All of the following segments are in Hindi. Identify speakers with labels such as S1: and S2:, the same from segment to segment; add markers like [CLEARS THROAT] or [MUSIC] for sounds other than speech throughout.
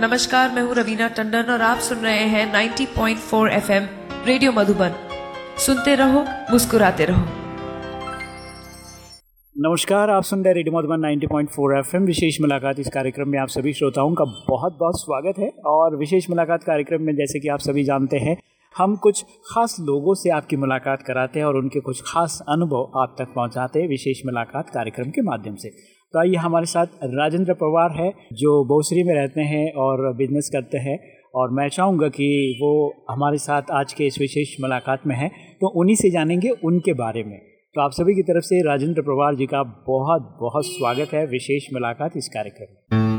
S1: नमस्कार, मैं हूँ रवीना टंडन और आप सुन रहे हैं 90.4 पॉइंट रेडियो मधुबन। सुनते रहो, मुस्कुराते रहो।
S2: नमस्कार, आप सुन रहे रेडियो मधुबन 90.4 एफएम। विशेष मुलाकात इस कार्यक्रम में आप सभी श्रोताओं का बहुत बहुत स्वागत है। और विशेष मुलाकात कार्यक्रम में, जैसे कि आप सभी जानते हैं, हम कुछ खास लोगों से आपकी मुलाकात कराते हैं और उनके कुछ खास अनुभव आप तक पहुंचाते हैं विशेष मुलाकात कार्यक्रम के माध्यम से। तो आइए हमारे साथ राजेंद्र पवार है, जो बोसरी में रहते हैं और बिज़नेस करते हैं। और मैं चाहूँगा कि वो हमारे साथ आज के इस विशेष मुलाकात में हैं तो उन्हीं से जानेंगे उनके बारे में। तो आप सभी की तरफ़ से राजेंद्र पवार जी का बहुत बहुत स्वागत है विशेष मुलाकात इस कार्यक्रम में।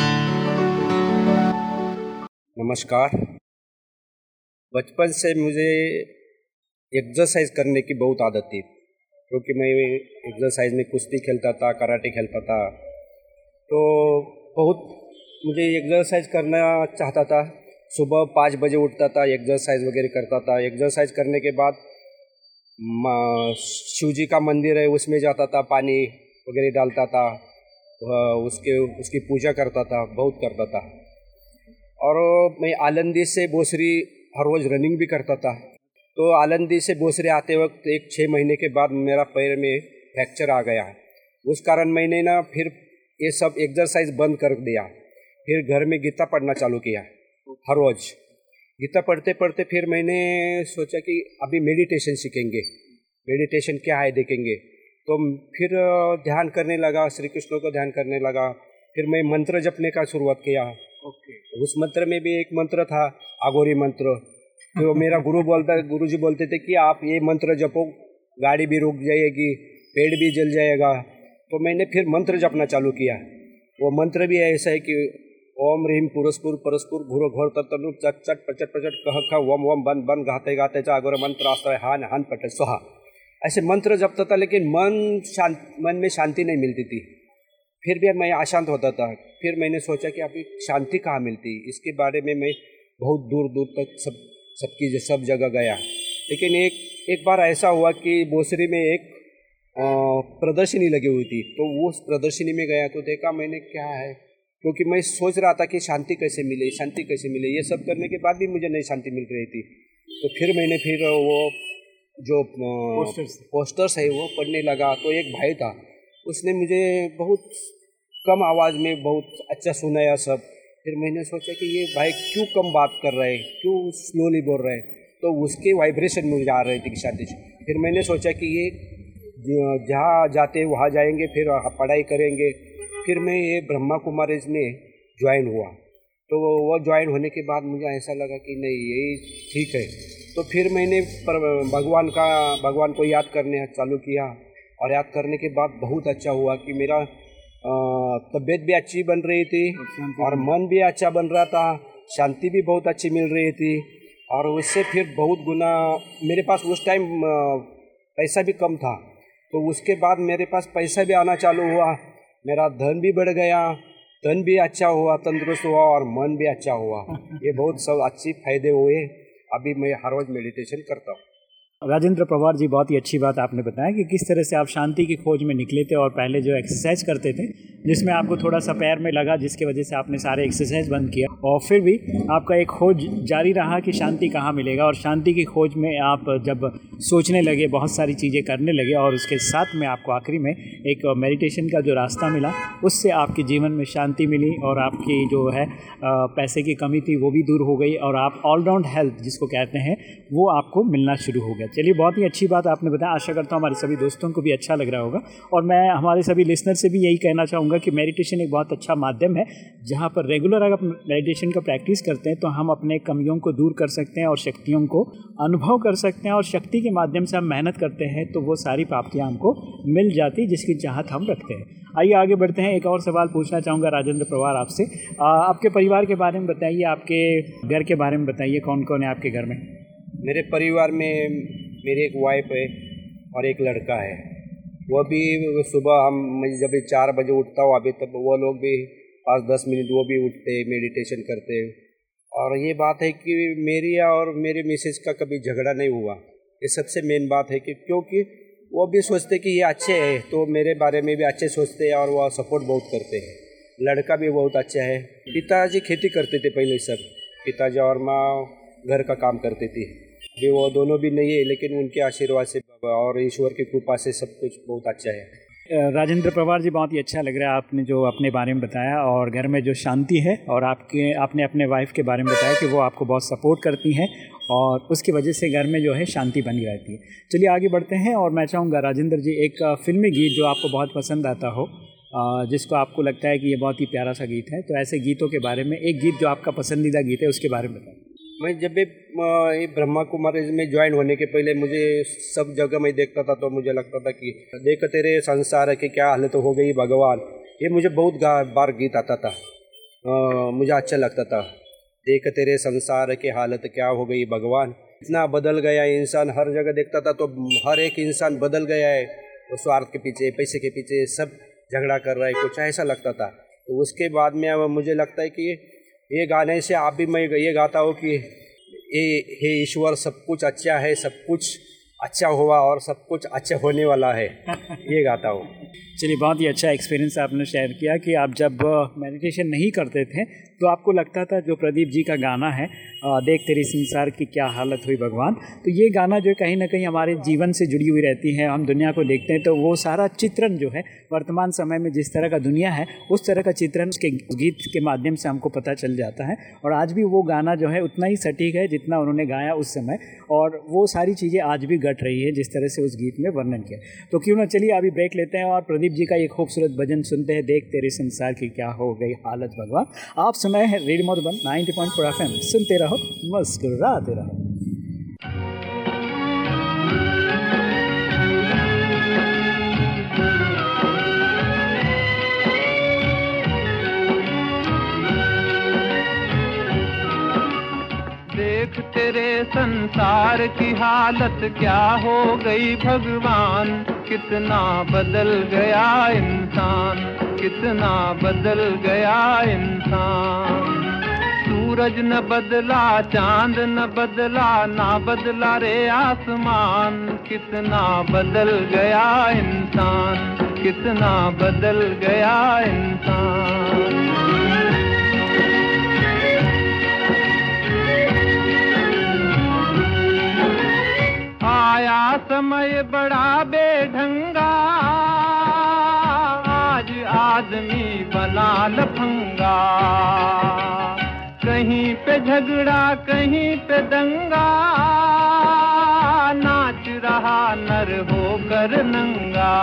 S3: नमस्कार। बचपन से मुझे एक्सरसाइज करने की बहुत आदत थी। क्योंकि मैं एक्सरसाइज में कुश्ती खेलता था कराटे खेलता था। तो बहुत मुझे एक्सरसाइज करना चाहता था। सुबह पाँच बजे उठता था एक्सरसाइज वगैरह करता था। एक्सरसाइज करने के बाद शिव जी का मंदिर है, उसमें जाता था, पानी वगैरह डालता था। उसके, उसकी पूजा करता था, बहुत करता था। और मैं आलंदी से बोसरी हर रोज़ रनिंग भी करता था। तो आलंदी से बोसरे आते वक्त एक छः महीने के बाद मेरा पैर में फ्रैक्चर आ गया। उस कारण मैंने ना फिर ये सब एक्सरसाइज बंद कर दिया। फिर घर में गीता पढ़ना चालू किया हर रोज़। गीता पढ़ते पढ़ते फिर मैंने सोचा कि अभी मेडिटेशन सीखेंगे। मेडिटेशन क्या है देखेंगे। तो फिर ध्यान करने लगा श्री कृष्ण को ध्यान करने लगा। फिर मैं मंत्र जपने का शुरुआत किया। ओके। okay. उस मंत्र में भी एक मंत्र था आगोरी मंत्र। तो मेरा गुरु बोलता गुरु जी बोलते थे कि आप ये मंत्र जपो, गाड़ी भी रुक जाएगी, पेड़ भी जल जाएगा। तो मैंने फिर मंत्र जपना चालू किया। वो मंत्र भी ऐसा है कि ओम रीम पुरस्पुर परस्पुर घुरो घोर तनु चट चट पचट पचट कह ख वम वम बन बन गाते गाते चा अगोर मंत्र आश्रय हान हान पटे सुहा। ऐसे मंत्र जपता था लेकिन मन शांत, मन में शांति नहीं मिलती थी। फिर भी मैं अशांत होता था। फिर मैंने सोचा कि अभी शांति कहाँ मिलती? इसके बारे में मैं बहुत दूर दूर तक सब सबकी सब जगह गया। लेकिन एक एक बार ऐसा हुआ कि बोसरी में एक प्रदर्शनी लगी हुई थी। तो वो उस प्रदर्शनी में गया तो देखा मैंने क्या है। क्योंकि मैं सोच रहा था कि शांति कैसे मिले शांति कैसे मिले। ये सब करने के बाद भी मुझे नहीं शांति मिल रही थी। तो फिर मैंने फिर वो जो पोस्टर्स पोस्टर्स है वो पढ़ने लगा। तो एक भाई था उसने मुझे बहुत कम आवाज़ में बहुत अच्छा सुनाया सब। फिर मैंने सोचा कि ये भाई क्यों कम बात कर रहे हैं? क्यों स्लोली बोल रहे हैं? तो उसके वाइब्रेशन मुझे आ रहे थे कि शादी फिर मैंने सोचा कि ये जहाँ जाते वहाँ जाएँगे, फिर पढ़ाई करेंगे। फिर मैं ये ब्रह्मा कुमारी में ज्वाइन हुआ। तो वो ज्वाइन होने के बाद मुझे ऐसा लगा कि नहीं, यही ठीक है। तो फिर मैंने भगवान का, भगवान को याद करने चालू किया। और याद करने के बाद बहुत अच्छा हुआ कि मेरा तबीयत भी अच्छी बन रही थी और मन भी अच्छा बन रहा था शांति भी बहुत अच्छी मिल रही थी और उससे फिर बहुत गुना मेरे पास उस टाइम पैसा भी कम था। तो उसके बाद मेरे पास पैसा भी आना चालू हुआ मेरा धन भी बढ़ गया धन भी अच्छा हुआ तंदुरुस्त हुआ और मन भी अच्छा हुआ। [LAUGHS] ये बहुत सब अच्छी फ़ायदे हुए। अभी मैं हर रोज़ मेडिटेशन करता हूँ।
S2: राजेंद्र पवार जी, बहुत ही अच्छी बात आपने बताया कि किस तरह से आप शांति की खोज में निकले थे और पहले जो एक्सरसाइज करते थे, जिसमें आपको थोड़ा सा पैर में लगा, जिसकी वजह से आपने सारे एक्सरसाइज बंद किया। और फिर भी आपका एक खोज जारी रहा कि शांति कहाँ मिलेगा और शांति की खोज में आप जब सोचने लगे, बहुत सारी चीज़ें करने लगे और उसके साथ में आपको आखिरी में एक मेडिटेशन का जो रास्ता मिला, उससे आपके जीवन में शांति मिली और आपकी जो है पैसे की कमी थी वो भी दूर हो गई और आप ऑलराउंड हेल्थ जिसको कहते हैं, वो आपको मिलना शुरू हो गया। चलिए, बहुत ही अच्छी बात आपने बताया। आशा करता हूँ हमारे सभी दोस्तों को भी अच्छा लग रहा होगा। और मैं, हमारे सभी लिसनर से भी यही कहना चाहूँगा कि मेडिटेशन एक बहुत अच्छा माध्यम है, जहाँ पर रेगुलर अगर मेडिटेशन का प्रैक्टिस करते हैं तो हम अपने कमियों को दूर कर सकते हैं और शक्तियों को अनुभव कर सकते हैं। और शक्ति के माध्यम से हम मेहनत करते हैं तो वो सारी प्राप्तियाँ हमको मिल जाती जिसकी चाहत हम रखते हैं। आइए, आगे बढ़ते हैं। एक और सवाल पूछना चाहूँगा राजेंद्र पवार आपसे। आपके परिवार के बारे में बताइए, आपके घर के बारे में बताइए कौन कौन है आपके घर में?
S3: मेरे परिवार में मेरी एक वाइफ है और एक लड़का है। वो भी सुबह हम जब भी चार बजे उठता हूँ, अभी तब वो लोग भी पाँच दस मिनट वो भी उठते मेडिटेशन करते। और ये बात है कि मेरी और मेरे मिसेज का कभी झगड़ा नहीं हुआ। ये सबसे मेन बात है कि क्योंकि वो भी सोचते कि ये अच्छे हैं तो मेरे बारे में भी अच्छे सोचते हैं और वह सपोर्ट बहुत करते हैं। लड़का भी बहुत अच्छा है। पिताजी खेती करते थे पहले सब। पिताजी और माँ घर का काम करती थे। भी वो दोनों भी नहीं है, लेकिन उनके आशीर्वाद से और ईश्वर की कृपा से सब कुछ बहुत अच्छा है।
S2: राजेंद्र पवार जी, बहुत ही अच्छा लग रहा है आपने जो अपने बारे में बताया और घर में जो शांति है और आपके, आपने अपने वाइफ के बारे में बताया कि वो आपको बहुत सपोर्ट करती हैं और उसकी वजह से घर में जो है शांति बनी रहती है। चलिए आगे बढ़ते हैं और मैं चाहूँगा राजेंद्र जी एक फिल्मी गीत जो आपको बहुत पसंद आता हो जिसको आपको लगता है कि ये बहुत ही प्यारा सा गीत है तो ऐसे गीतों के बारे में एक गीत जो आपका पसंदीदा गीत है उसके बारे में बताएँ।
S3: मैं जब भी ब्रह्मा कुमारी में ज्वाइन होने के पहले मुझे सब जगह मैं देखता था तो मुझे लगता था कि देख तेरे संसार की क्या हालत तो हो गई भगवान। ये मुझे बहुत बार गीत आता था। आ, मुझे अच्छा लगता था। देख तेरे संसार की हालत क्या हो गई भगवान। इतना बदल गया इंसान हर जगह देखता था तो हर एक इंसान बदल गया है। तो स्वार्थ के पीछे पैसे के पीछे सब झगड़ा कर रहा है कुछ ऐसा लगता था। तो उसके बाद में अब मुझे लगता है कि ये गाने से आप भी मैं ये गाता हूँ कि ये हे ईश्वर, सब कुछ अच्छा है, सब कुछ अच्छा हुआ और सब कुछ अच्छा होने वाला है। ये गाता हूँ।
S2: चलिए, बहुत ही अच्छा एक्सपीरियंस आपने शेयर किया कि आप जब मेडिटेशन नहीं करते थे तो आपको लगता था जो प्रदीप जी का गाना है देख तेरी संसार की क्या हालत हुई भगवान। तो ये गाना जो कहीं ना कहीं हमारे जीवन से जुड़ी हुई रहती है। हम दुनिया को देखते हैं तो वो सारा चित्रण जो है, वर्तमान समय में जिस तरह का दुनिया है, उस तरह का चित्रण उसके गीत के माध्यम से हमको पता चल जाता है। और आज भी वो गाना जो है उतना ही सटीक है जितना उन्होंने गाया उस समय। और वो सारी चीज़ें आज भी घट रही है जिस तरह से उस गीत में वर्णन किया। तो क्यों ना चलिए अभी ब्रेक लेते हैं और प्रदीप जी का ये खूबसूरत भजन सुनते हैं, देख तेरे संसार की क्या हो गई हालत भगवान। आप सुनाए हैं radio Madhuban ninety point four F सुनते रहो मुस्कुराते रहो।
S4: देख तेरे संसार की हालत क्या हो गई भगवान। कितना बदल गया इंसान, कितना बदल गया इंसान। सूरज न बदला, चाँद न बदला, ना बदला रे आसमान। कितना बदल गया इंसान, कितना बदल गया इंसान। बड़ा बेढंगा। आज आदमी बना लफंगा कहीं पे झगड़ा, कहीं पे दंगा। नाच रहा नर होकर नंगा।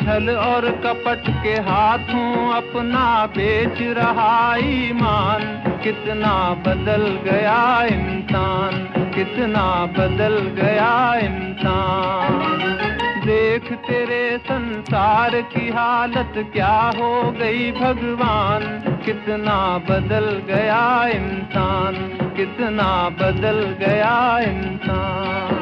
S4: छल और कपट के हाथों अपना बेच रहा ईमान। कितना बदल गया इंसान। कितना बदल गया इंसान। देख तेरे संसार की हालत क्या हो गई भगवान। कितना बदल गया इंसान, कितना बदल गया इंसान।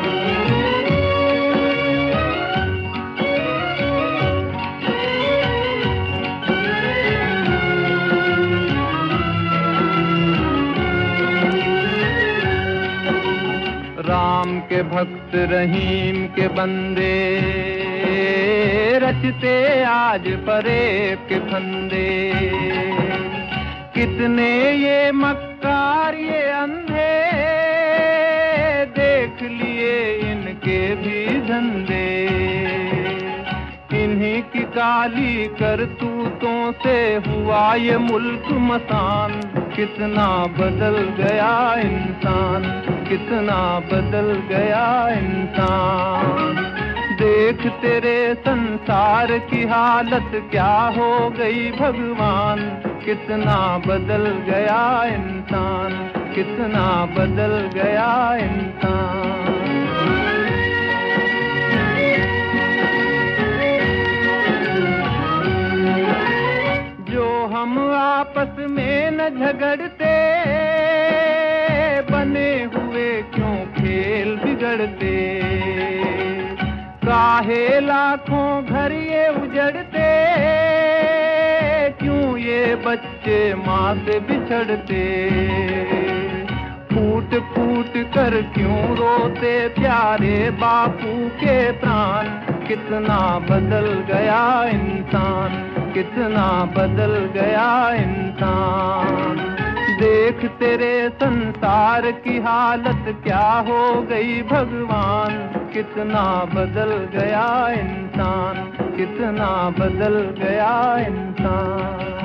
S4: के भक्त रहीम के बंदे। रचते आज परेब के फंदे। कितने ये मक्कार, ये अंधे। देख लिए इनके भी धंधे। इन्हीं की काली करतूतों से हुआ ये मुल्क मसान। कितना बदल गया इंसान, कितना बदल गया इंसान। देख तेरे संसार की हालत क्या हो गई भगवान, कितना बदल गया इंसान, कितना बदल गया इंसान। आपस में न झगड़ते, बने हुए क्यों खेल बिगड़ते? काहे लाखों घर ये उजड़ते, क्यों ये बच्चे माँ से बिछड़ते? फूट फूट कर क्यों रोते प्यारे बापू के प्राण? कितना बदल गया इंसान। कितना बदल गया इंसान। देख तेरे संसार की हालत क्या हो गई भगवान। कितना बदल गया इंसान, कितना बदल गया इंसान।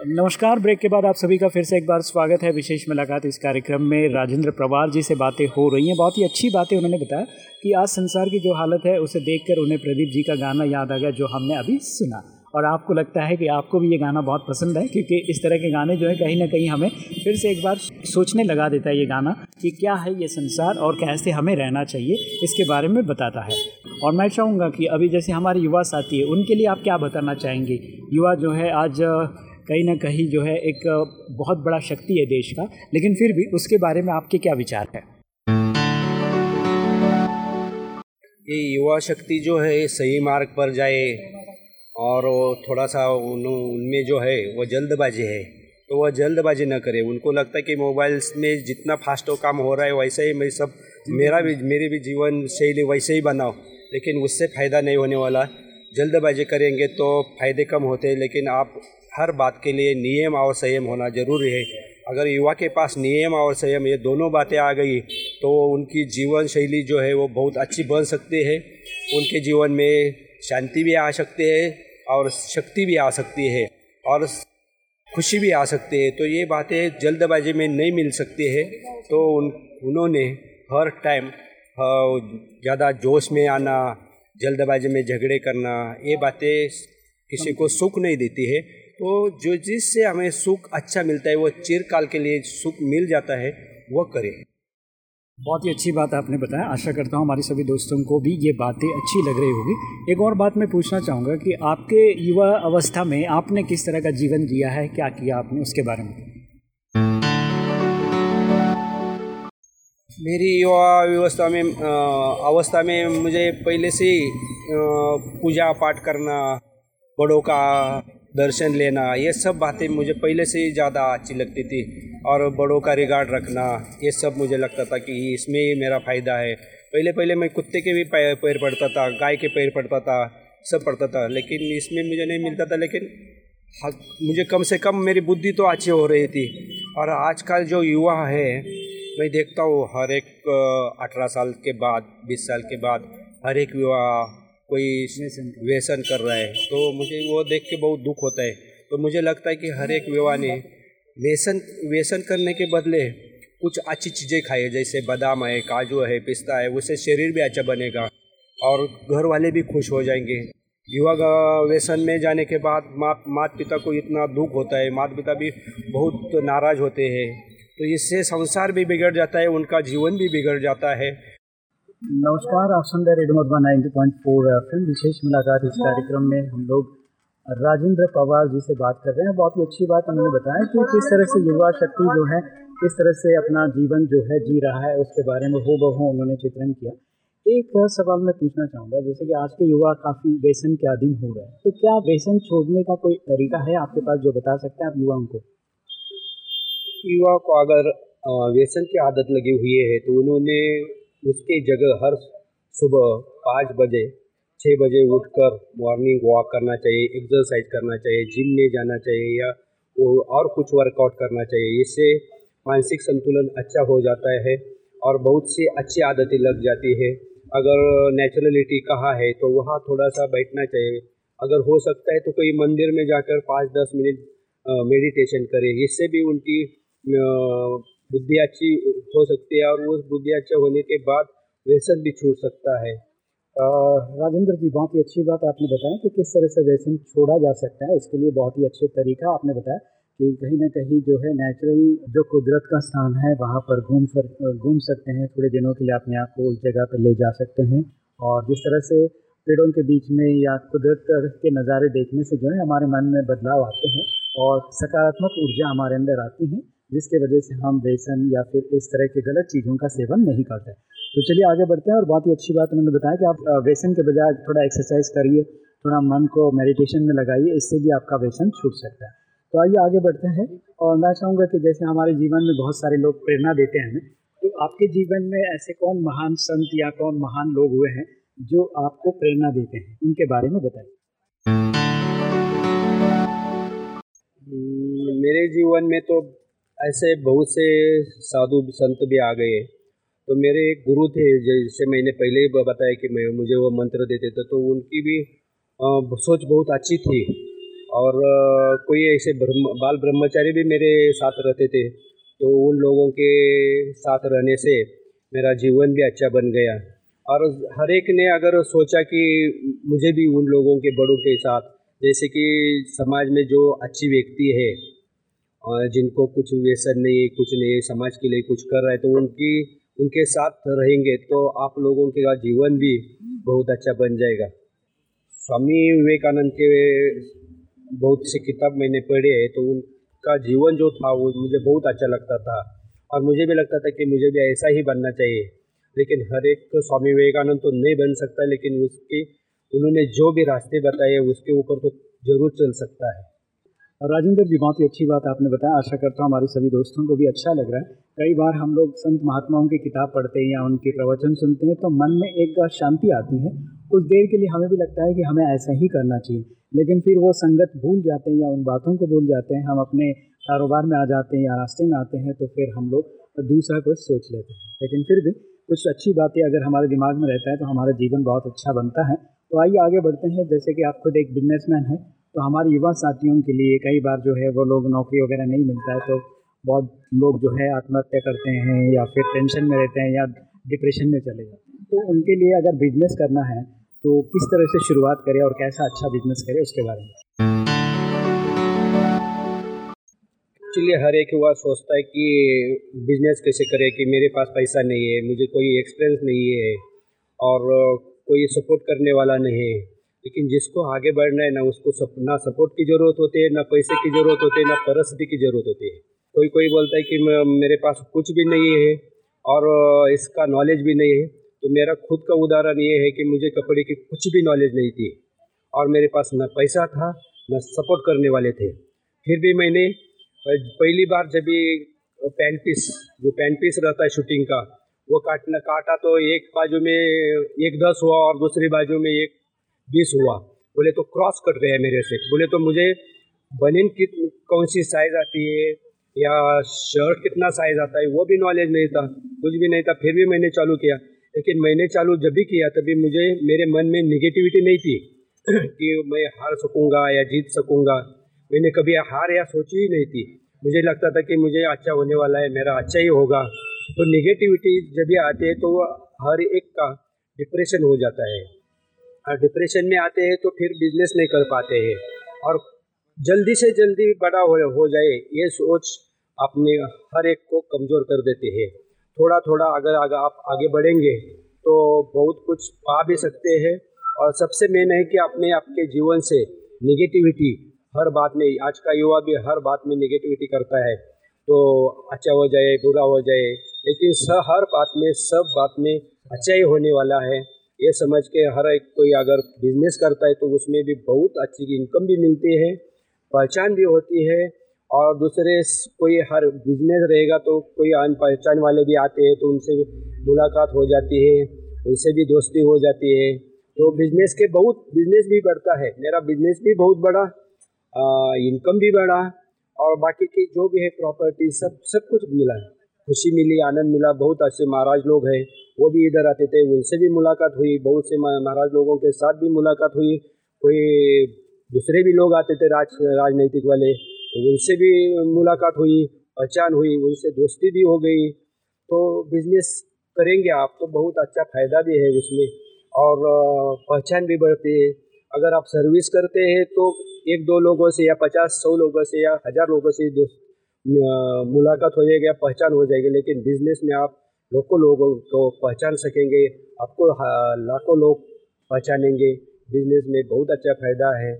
S2: नमस्कार, ब्रेक के बाद आप सभी का फिर से एक बार स्वागत है विशेष मुलाकात इस कार्यक्रम में। राजेंद्र पवार जी से बातें हो रही हैं। बहुत ही अच्छी बातें उन्होंने बताया कि आज संसार की जो हालत है, उसे देखकर उन्हें प्रदीप जी का गाना याद आ गया, जो हमने अभी सुना। और आपको लगता है कि आपको भी ये गाना बहुत पसंद है, क्योंकि इस तरह के गाने जो है, कहीं ना कहीं हमें फिर से एक बार सोचने लगा देता है ये गाना कि क्या है ये संसार और कैसे हमें रहना चाहिए, इसके बारे में बताता है। और मैं चाहूँगा कि अभी जैसे हमारे युवा साथी है, उनके लिए आप क्या बताना चाहेंगे? युवा जो है, आज कहीं ना कहीं जो है एक बहुत बड़ा शक्ति है देश का। लेकिन फिर भी उसके बारे में आपके क्या विचार है?
S3: ये युवा शक्ति जो है सही मार्ग पर जाए और थोड़ा सा उन उनमें जो है, वो जल्दबाजी है। तो वह जल्दबाजी न करे। उनको लगता है कि मोबाइल्स में जितना फास्ट काम हो रहा है, वैसे ही मैं सब, मेरा भी, मेरी भी जीवन शैली वैसे ही बनाओ। लेकिन उससे फ़ायदा नहीं होने वाला। जल्दबाजी करेंगे तो फ़ायदे कम होते हैं, लेकिन आप हर बात के लिए नियम और संयम होना ज़रूरी है। अगर युवा के पास नियम और संयम ये दोनों बातें आ गई तो उनकी जीवन शैली जो है वो बहुत अच्छी बन सकती है। उनके जीवन में शांति भी आ सकती है और शक्ति भी आ सकती है और खुशी भी आ सकती है। तो ये बातें जल्दबाजी में नहीं मिल सकती है। तो उन, उन्होंने हर टाइम ज़्यादा जोश में आना, जल्दबाजी में झगड़े करना, ये बातें किसी को सुख नहीं देती है। तो जो जिससे हमें सुख अच्छा मिलता है वो चिरकाल के लिए सुख मिल जाता है वो करें।
S2: बहुत ही अच्छी बात आपने बताया। आशा करता हूँ हमारे सभी दोस्तों को भी ये बातें अच्छी लग रही होगी। एक और बात मैं पूछना चाहूँगा कि आपके युवा अवस्था में आपने किस तरह का जीवन जिया है क्या किया आपने उसके बारे में?
S3: मेरी युवा व्यवस्था में अवस्था में मुझे पहले से पूजा पाठ करना बड़ों का दर्शन लेना, ये सब बातें मुझे पहले से ही ज़्यादा अच्छी लगती थी। और बड़ों का रिगार्ड रखना, ये सब मुझे लगता था कि इसमें ही मेरा फ़ायदा है। पहले पहले मैं कुत्ते के भी पैर पड़ता था, गाय के पैर पड़ता था, सब पड़ता था। लेकिन इसमें मुझे नहीं मिलता था, लेकिन मुझे कम से कम मेरी बुद्धि तो अच्छी हो रही थी। और आजकल जो युवा है, मैं देखता हूँ, हर एक अठारह साल के बाद, बीस साल के बाद, हर एक युवा कोई व्यसन कर रहा है तो मुझे वो देख के बहुत दुख होता है। तो मुझे लगता है कि हर एक विवाह ने व्यसन व्यसन करने के बदले कुछ अच्छी चीज़ें खाए जैसे बादाम है, काजू है, पिस्ता है उससे शरीर भी अच्छा बनेगा और घर वाले भी खुश हो जाएँगे। युवा व्यसन में जाने के बाद माँ माता पिता को इतना दुख होता है माता पिता भी बहुत नाराज़ होते हैं। तो इससे संसार भी बिगड़ जाता है, उनका जीवन भी बिगड़ जाता है।
S2: नमस्कार, आप सुन रहे radio Madhuban ninety point four F विशेष मुलाकात इस कार्यक्रम में हम लोग राजेंद्र पवार जी से बात कर रहे हैं। बहुत ही अच्छी बात उन्होंने बताया कि किस तरह से युवा शक्ति जो है, किस तरह से अपना जीवन जो है जी रहा है, उसके बारे में हो बहु उन्होंने चित्रण किया। एक सवाल मैं पूछना चाहूँगा, जैसे कि आज के युवा काफ़ी व्यसन के अधीन हो रहे हैं तो क्या व्यसन छोड़ने का कोई तरीका है आपके पास जो बता सकते हैं आप युवाओं को?
S3: युवा को अगर व्यसन की आदत लगी हुई है तो उन्होंने उसकी जगह हर सुबह पाँच बजे छः बजे उठकर मॉर्निंग वॉक करना चाहिए एक्सरसाइज करना चाहिए जिम में जाना चाहिए या वो और कुछ वर्कआउट करना चाहिए। इससे मानसिक संतुलन अच्छा हो जाता है और बहुत सी अच्छी आदतें लग जाती है। अगर नेचुरलिटी कहाँ है तो वहाँ थोड़ा सा बैठना चाहिए। अगर हो सकता है तो कोई मंदिर में जाकर पाँच दस मिनट मेडिटेशन करें। इससे भी उनकी बुद्धि अच्छी हो सकती है और उस बुद्धि अच्छा होने के बाद व्यसन भी छूट सकता है।
S2: राजेंद्र जी, बहुत ही अच्छी बात आपने बताया कि किस तरह से व्यसन छोड़ा जा सकता है। इसके लिए बहुत ही अच्छे तरीका आपने बताया कि कहीं ना कहीं जो है नेचुरल जो कुदरत का स्थान है, वहाँ पर घूम फिर, घूम सकते हैं। थोड़े दिनों के लिए अपने आप को उस जगह पर ले जा सकते हैं। और जिस तरह से पेड़ों के बीच में या कुदरत के नज़ारे देखने से जो है हमारे मन में बदलाव आते हैं और सकारात्मक ऊर्जा हमारे अंदर आती है। जिसके वजह से हम बेसन या फिर इस तरह के गलत चीज़ों का सेवन नहीं करते। तो चलिए आगे बढ़ते हैं और बहुत ही अच्छी बात उन्होंने बताया कि आप व्यसन के बजाय थोड़ा एक्सरसाइज करिए, थोड़ा मन को मेडिटेशन में लगाइए, इससे भी आपका व्यसन छूट सकता है। तो आइए आगे बढ़ते हैं और मैं चाहूँगा कि जैसे हमारे जीवन में बहुत सारे लोग प्रेरणा देते हैं हमें तो आपके जीवन में ऐसे कौन महान संत या कौन महान लोग हुए हैं जो आपको प्रेरणा देते हैं? उनके बारे में बताइए।
S3: मेरे जीवन में तो ऐसे बहुत से साधु संत भी आ गए तो मेरे एक गुरु थे जैसे मैंने पहले ही बताया कि मैं, मुझे वो मंत्र देते थे तो उनकी भी सोच बहुत अच्छी थी। और कोई ऐसे ब्रह्म, बाल ब्रह्मचारी भी मेरे साथ रहते थे। तो उन लोगों के साथ रहने से मेरा जीवन भी अच्छा बन गया। और हर एक ने अगर सोचा कि मुझे भी उन लोगों के बड़ों के साथ, जैसे कि समाज में जो अच्छी व्यक्ति है जिनको कुछ व्यसन नहीं, कुछ नहीं, समाज के लिए कुछ कर रहा है तो उनकी, उनके साथ रहेंगे तो आप लोगों का जीवन भी बहुत अच्छा बन जाएगा। स्वामी विवेकानंद के बहुत सी किताब मैंने पढ़ी है तो उनका जीवन जो था, वो मुझे बहुत अच्छा लगता था। और मुझे भी लगता था कि मुझे भी ऐसा ही बनना चाहिए। लेकिन हर एक तो स्वामी विवेकानंद तो नहीं बन सकता, लेकिन उसकी, उन्होंने जो भी रास्ते बताए उसके ऊपर तो ज़रूर चल सकता है।
S2: राजेंद्र जी, बहुत ही अच्छी बात आपने बताया। आशा करता हूँ हमारे सभी दोस्तों को भी अच्छा लग रहा है। कई बार हम लोग संत महात्माओं की किताब पढ़ते हैं या उनके प्रवचन सुनते हैं तो मन में एक शांति आती है। कुछ देर के लिए हमें भी लगता है कि हमें ऐसा ही करना चाहिए। लेकिन फिर वो संगत भूल जाते हैं या उन बातों को भूल जाते हैं, हम अपने कारोबार में आ जाते हैं या रास्ते में आते हैं तो फिर हम लोग दूसरा कुछ सोच लेते हैं। लेकिन फिर भी कुछ अच्छी बातें अगर हमारे दिमाग में रहता है तो हमारा जीवन बहुत अच्छा बनता है। तो आइए आगे बढ़ते हैं। जैसे कि आप खुद एक बिजनेसमैन हैं तो हमारे युवा साथियों के लिए कई बार जो है वो लोग नौकरी वगैरह नहीं मिलता है तो बहुत लोग जो है आत्महत्या करते हैं या फिर टेंशन में रहते हैं या डिप्रेशन में चले जाते हैं। तो उनके लिए अगर बिज़नेस करना है तो किस तरह से शुरुआत करें और कैसा अच्छा बिज़नेस करें उसके बारे में।
S3: एक्चुअली हर एक युवा सोचता है कि बिज़नेस कैसे करे कि मेरे पास पैसा नहीं है, मुझे कोई एक्सपीरियंस नहीं है और कोई सपोर्ट करने वाला नहीं है। लेकिन जिसको आगे बढ़ना है ना उसको सप, ना सपोर्ट की ज़रूरत होती है ना पैसे की ज़रूरत होती है ना परिस्थिति की ज़रूरत होती है। कोई कोई बोलता है कि मेरे पास कुछ भी नहीं है और इसका नॉलेज भी नहीं है तो मेरा खुद का उदाहरण ये है कि मुझे कपड़े की कुछ भी नॉलेज नहीं थी और मेरे पास न पैसा था न सपोर्ट करने वाले थे। फिर भी मैंने पहली बार जब भी पैंट पीस जो पैंट पीस रहता है शूटिंग का वो काटना काटा तो एक बाजू में एक दस हुआ और दूसरी बाजू में एक बीस हुआ। बोले तो क्रॉस कट गया मेरे से। बोले तो मुझे बनिन की कौन सी साइज़ आती है? या शर्ट कितना साइज़ आता है? वो भी नॉलेज नहीं था, कुछ भी नहीं था। फिर भी मैंने चालू किया। लेकिन मैंने चालू जब भी किया, तभी मुझे, मेरे मन में निगेटिविटी नहीं थी [CLEARS THROAT] कि मैं हार सकूँगा या जीत सकूँगा। मैंने कभी हार या सोची ही नहीं थी। मुझे लगता था कि मुझे अच्छा होने वाला है, मेरा अच्छा ही होगा। तो निगेटिविटी जब भी आते हैं तो हर एक का डिप्रेशन हो जाता है। डिप्रेशन में आते हैं तो फिर बिज़नेस नहीं कर पाते हैं। और जल्दी से जल्दी बड़ा हो, हो जाए ये सोच अपने हर एक को कमज़ोर कर देते हैं। थोड़ा थोड़ा अगर अगर आप आगे बढ़ेंगे तो बहुत कुछ पा भी सकते हैं। और सबसे मेन है कि अपने आपके जीवन से निगेटिविटी हर बात में आज का युवा भी हर बात में निगेटिविटी करता है। तो अच्छा हो जाए बुरा हो जाए लेकिन हर बात में सब बात में अच्छा ही होने वाला है। ये समझ के हर एक कोई अगर बिज़नेस करता है तो उसमें भी बहुत अच्छी इनकम भी मिलती है, पहचान भी होती है और दूसरे कोई हर बिज़नेस रहेगा तो कोई अन पहचान वाले भी आते हैं तो उनसे भी मुलाकात हो जाती है, उनसे भी दोस्ती हो जाती है। तो बिज़नेस के बहुत बिज़नेस भी बढ़ता है। मेरा बिज़नेस भी बहुत बड़ा इनकम भी बढ़ा और बाकी की जो भी है प्रॉपर्टी सब सब कुछ मिला खुशी मिली, आनंद मिला, बहुत अच्छे महाराज लोग हैं, वो भी इधर आते थे, उनसे भी मुलाकात हुई, बहुत से महाराज लोगों के साथ भी मुलाकात हुई, कोई दूसरे भी लोग आते थे राज राजनीतिक वाले तो उनसे भी मुलाकात हुई, पहचान हुई, उनसे दोस्ती भी हो गई तो बिज़नेस करेंगे आप तो बहुत अच्छा फ़ायदा भी है उसमें, और पहचान भी बढ़ती है, अगर आप सर्विस करते हैं तो एक दो लोगों से या पचास सौ लोगों से या हज़ार लोगों से दोस्त मुलाकात हो जाएगी पहचान हो जाएगी, लेकिन बिज़नेस में आप लोगों लोगों को पहचान सकेंगे, आपको लाखों लोग पहचानेंगे। बिज़नेस में बहुत अच्छा फ़ायदा है।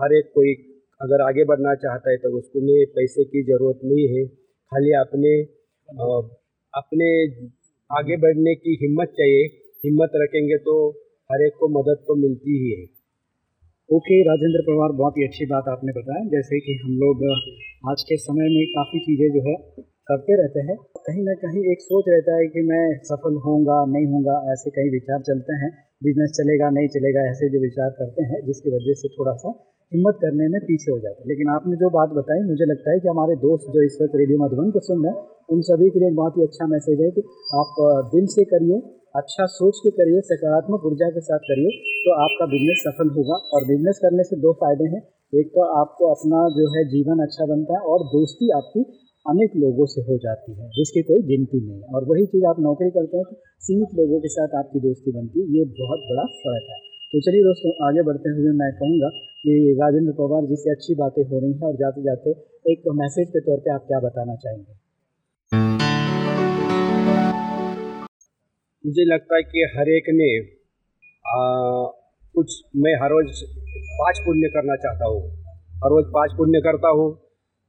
S3: हर एक कोई अगर आगे बढ़ना चाहता है तो उसको में पैसे की ज़रूरत नहीं है। खाली अपने अपने आगे बढ़ने की हिम्मत चाहिए। हिम्मत रखेंगे तो हर एक को मदद तो मिलती ही है।
S2: ओके, राजेंद्र पवार बहुत ही अच्छी बात आपने बताया। जैसे कि हम लोग आज के समय में काफ़ी चीज़ें जो है करते रहते हैं। कहीं ना कहीं एक सोच रहता है कि मैं सफल होऊँगा, नहीं होऊँगा, ऐसे कई विचार चलते हैं। बिज़नेस चलेगा, नहीं चलेगा, ऐसे जो विचार करते हैं, जिसकी वजह से थोड़ा सा हिम्मत करने में पीछे हो जाते हैं। लेकिन आपने जो बात बताई, मुझे लगता है कि हमारे दोस्त जो इस वक्त रेडियो मधुबन को सुन रहे हैं, उन सभी के लिए बहुत ही अच्छा मैसेज है कि आप दिल से करिए अच्छा सोच के करिए, सकारात्मक ऊर्जा के साथ करिए तो आपका बिज़नेस सफल होगा। और बिज़नेस करने से दो फ़ायदे हैं। एक तो आपको अपना जो है जीवन अच्छा बनता है और दोस्ती आपकी अनेक लोगों से हो जाती है, जिसकी कोई गिनती नहीं और वही चीज़ आप नौकरी करते हैं तो सीमित लोगों के साथ आपकी दोस्ती बनती है। ये बहुत बड़ा फ़र्क है। तो चलिए दोस्तों, आगे बढ़ते हुए मैं कहूँगा कि राजेंद्र पवार जी से अच्छी बातें हो रही हैं और जाते जाते एक मैसेज के तौर पर आप क्या बताना चाहेंगे?
S3: मुझे लगता है कि हर एक ने आ, कुछ मैं हर रोज़ पाँच पुण्य करना चाहता हूँ। हर रोज़ पाँच पुण्य करता हूँ।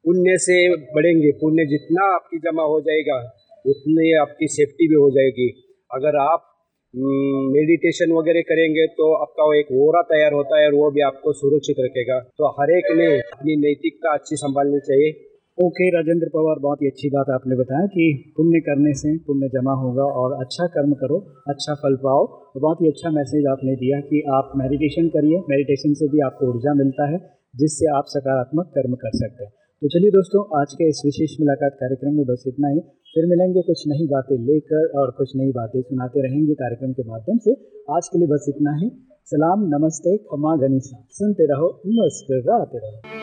S3: पुण्य से बढ़ेंगे। पुण्य जितना आपकी जमा हो जाएगा उतनी आपकी सेफ्टी भी हो जाएगी। अगर आप मेडिटेशन वगैरह करेंगे तो आपका एक ओरा तैयार होता है और वो भी आपको सुरक्षित रखेगा। तो हर एक ने अपनी नैतिकता अच्छी संभालनी चाहिए।
S2: ओके, राजेंद्र पवार, बहुत ही अच्छी बात आपने बताया कि पुण्य करने से पुण्य जमा होगा और अच्छा कर्म करो अच्छा फल पाओ। और बहुत ही अच्छा मैसेज आपने दिया कि आप मेडिटेशन करिए मेडिटेशन से भी आपको ऊर्जा मिलता है, जिससे आप सकारात्मक कर्म कर सकते हैं। तो चलिए दोस्तों, आज के इस विशेष मुलाकात कार्यक्रम में बस इतना ही। फिर मिलेंगे कुछ नई बातें लेकर और कुछ नई बातें सुनाते रहेंगे कार्यक्रम के माध्यम से। आज के लिए बस इतना ही। सलाम, नमस्ते, खमा गनीसा। सुनते रहो, मुस्कुराते रहो।